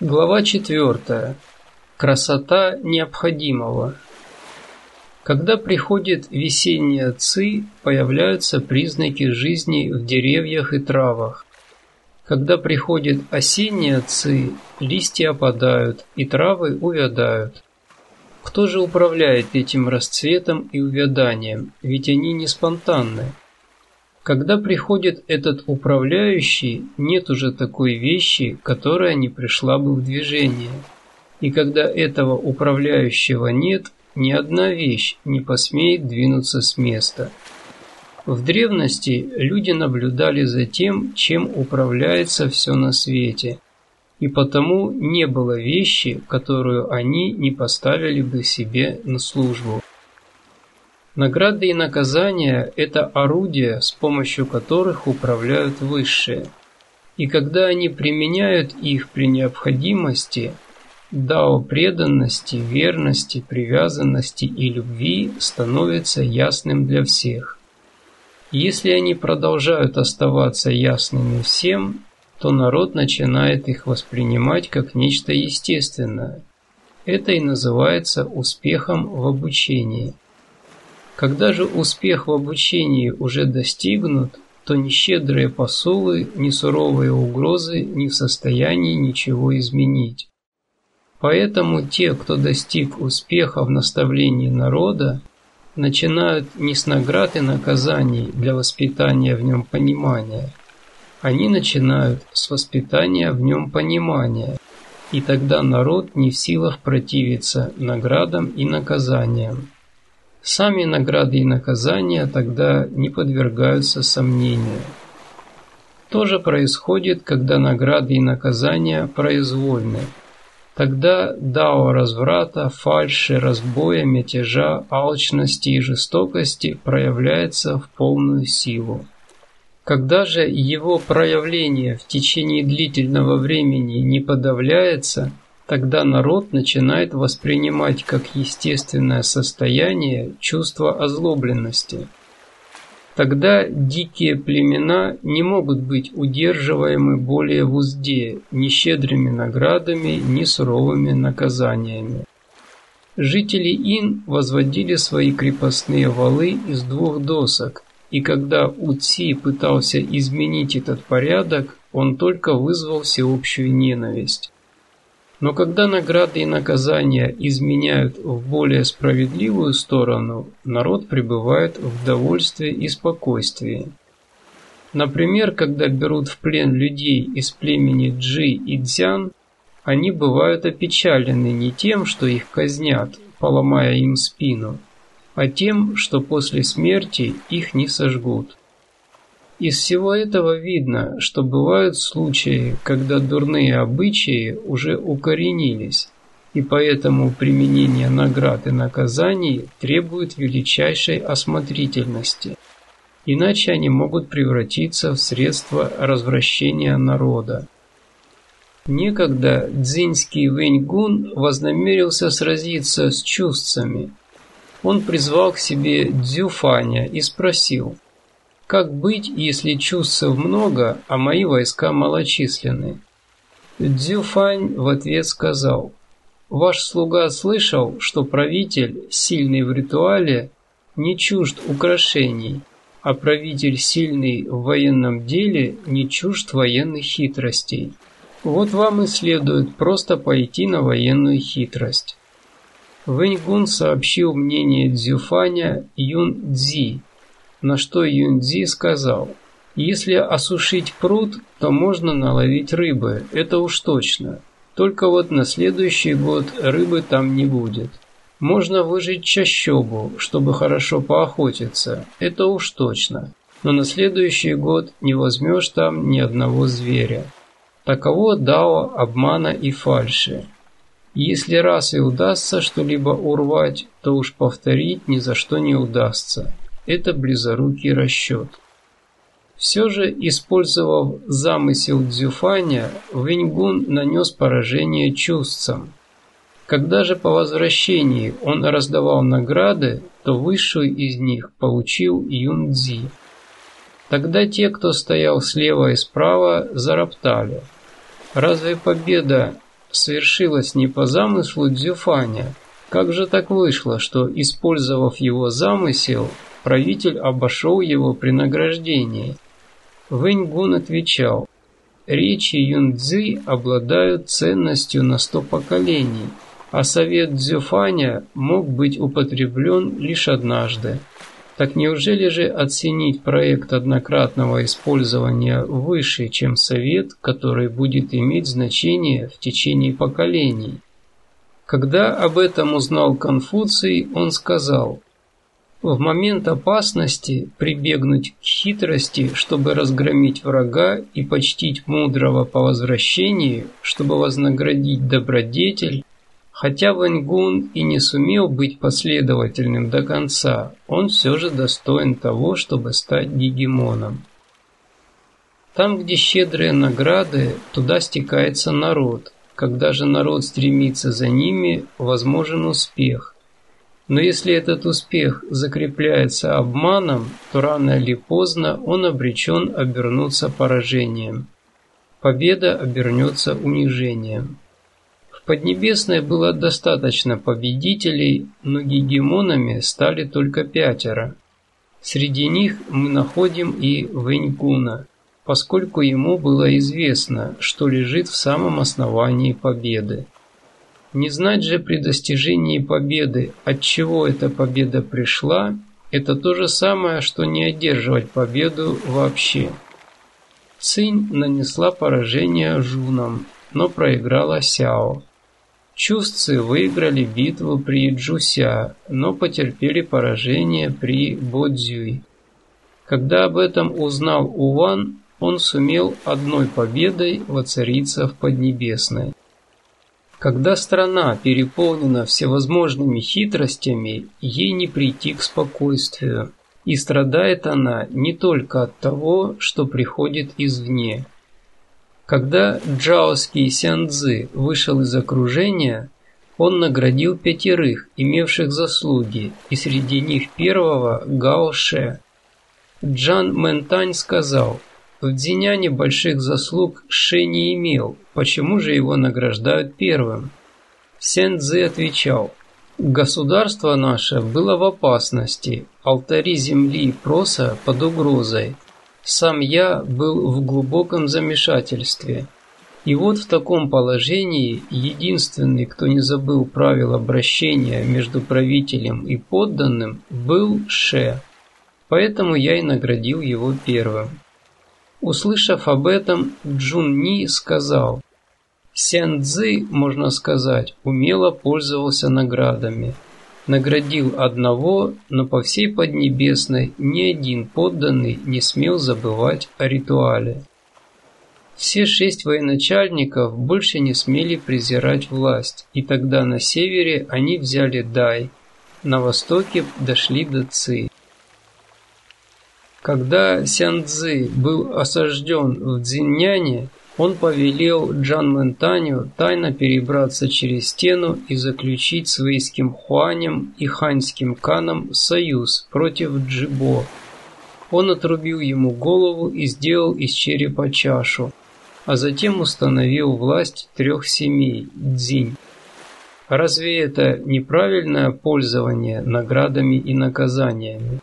Глава 4. Красота необходимого. Когда приходит весенняя ци, появляются признаки жизни в деревьях и травах. Когда приходит осенняя ци, листья опадают и травы увядают. Кто же управляет этим расцветом и увяданием, ведь они не спонтанны? Когда приходит этот управляющий, нет уже такой вещи, которая не пришла бы в движение. И когда этого управляющего нет, ни одна вещь не посмеет двинуться с места. В древности люди наблюдали за тем, чем управляется все на свете, и потому не было вещи, которую они не поставили бы себе на службу. Награды и наказания – это орудия, с помощью которых управляют высшие. И когда они применяют их при необходимости, дао преданности, верности, привязанности и любви становится ясным для всех. Если они продолжают оставаться ясными всем, то народ начинает их воспринимать как нечто естественное. Это и называется успехом в обучении – когда же успех в обучении уже достигнут, то ни щедрые посулы, ни суровые угрозы не в состоянии ничего изменить. Поэтому те, кто достиг успеха в наставлении народа, начинают не с наград и наказаний для воспитания в нем понимания. Они начинают с воспитания в нем понимания, и тогда народ не в силах противиться наградам и наказаниям. Сами награды и наказания тогда не подвергаются сомнению. То же происходит, когда награды и наказания произвольны. Тогда дао разврата, фальши, разбоя, мятежа, алчности и жестокости проявляется в полную силу. Когда же его проявление в течение длительного времени не подавляется – Тогда народ начинает воспринимать как естественное состояние чувство озлобленности. Тогда дикие племена не могут быть удерживаемы более в узде ни щедрыми наградами, ни суровыми наказаниями. Жители Ин возводили свои крепостные валы из двух досок, и когда Уци пытался изменить этот порядок, он только вызвал всеобщую ненависть. Но когда награды и наказания изменяют в более справедливую сторону, народ пребывает в довольстве и спокойствии. Например, когда берут в плен людей из племени Джи и Дзян, они бывают опечалены не тем, что их казнят, поломая им спину, а тем, что после смерти их не сожгут. Из всего этого видно, что бывают случаи, когда дурные обычаи уже укоренились, и поэтому применение наград и наказаний требует величайшей осмотрительности. Иначе они могут превратиться в средство развращения народа. Некогда дзиньский Вэньгун вознамерился сразиться с чувствами. Он призвал к себе Дзюфаня и спросил – как быть, если чувств много, а мои войска малочисленны? Дзюфань в ответ сказал, «Ваш слуга слышал, что правитель, сильный в ритуале, не чужд украшений, а правитель, сильный в военном деле, не чужд военных хитростей. Вот вам и следует просто пойти на военную хитрость». Вэньгун сообщил мнение Дзюфаня Юн Цзи, на что Юньцзи сказал, «Если осушить пруд, то можно наловить рыбы, это уж точно. Только вот на следующий год рыбы там не будет. Можно выжить чащобу, чтобы хорошо поохотиться, это уж точно. Но на следующий год не возьмешь там ни одного зверя. Таково дао обмана и фальши. Если раз и удастся что-либо урвать, то уж повторить ни за что не удастся это близорукий расчет. Все же, использовав замысел Дзюфаня, Вэньгун нанес поражение чувствам. Когда же по возвращении он раздавал награды, то высшую из них получил Юнцзи. Тогда те, кто стоял слева и справа, зароптали. Разве победа свершилось не по замыслу Дзюфаня. Как же так вышло, что, использовав его замысел, правитель обошел его при награждении? Вэньгун отвечал, речи Юнцзы обладают ценностью на сто поколений, а совет Дзюфаня мог быть употреблен лишь однажды. Так неужели же оценить проект однократного использования выше, чем совет, который будет иметь значение в течение поколений? Когда об этом узнал Конфуций, он сказал, в момент опасности прибегнуть к хитрости, чтобы разгромить врага и почтить мудрого по возвращении, чтобы вознаградить добродетель, Хотя Вэньгун и не сумел быть последовательным до конца, он все же достоин того, чтобы стать гегемоном. Там, где щедрые награды, туда стекается народ. Когда же народ стремится за ними, возможен успех. Но если этот успех закрепляется обманом, то рано или поздно он обречен обернуться поражением. Победа обернется унижением. Поднебесной было достаточно победителей, но гегемонами стали только пятеро. Среди них мы находим и Вэньгуна, поскольку ему было известно, что лежит в самом основании победы. Не знать же при достижении победы, от чего эта победа пришла, это то же самое, что не одерживать победу вообще. Цинь нанесла поражение Жунам, но проиграла Сяо. Чувцы выиграли битву при Джуся, но потерпели поражение при Бодзюй. Когда об этом узнал Уван, он сумел одной победой воцариться в Поднебесной. Когда страна переполнена всевозможными хитростями, ей не прийти к спокойствию, и страдает она не только от того, что приходит извне – когда джаоский Сянцзы вышел из окружения, он наградил пятерых, имевших заслуги, и среди них первого Гао Ше. Джан Мэнтань сказал, в Дзиняне больших заслуг Ше не имел, почему же его награждают первым? Сян Цзы отвечал, государство наше было в опасности, алтари земли и проса под угрозой, сам я был в глубоком замешательстве. И вот в таком положении единственный, кто не забыл правил обращения между правителем и подданным, был Ше. Поэтому я и наградил его первым. Услышав об этом, Джун Ни сказал, Сян Цзы, можно сказать, умело пользовался наградами – наградил одного, но по всей Поднебесной ни один подданный не смел забывать о ритуале. Все шесть военачальников больше не смели презирать власть, и тогда на севере они взяли Дай, на востоке дошли до Ци. Когда Сян Цзы был осажден в Цзиньяне, он повелел Джан Мэнтаню тайно перебраться через стену и заключить с вейским Хуанем и ханьским Каном союз против Джибо. Он отрубил ему голову и сделал из черепа чашу, а затем установил власть трех семей – Дзинь. Разве это неправильное пользование наградами и наказаниями?